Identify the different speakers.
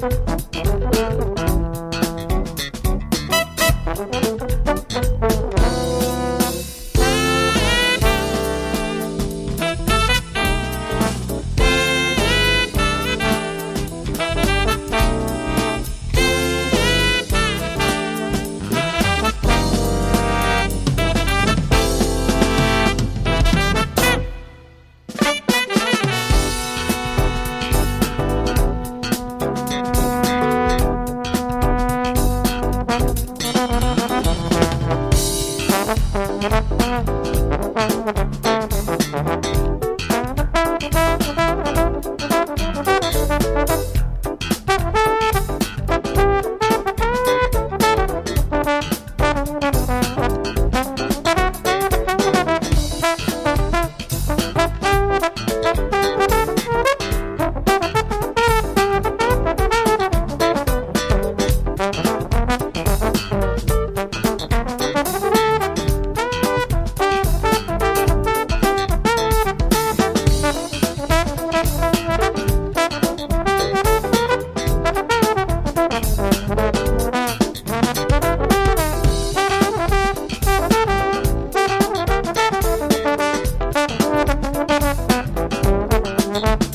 Speaker 1: thank you Thank you.
Speaker 2: Bye.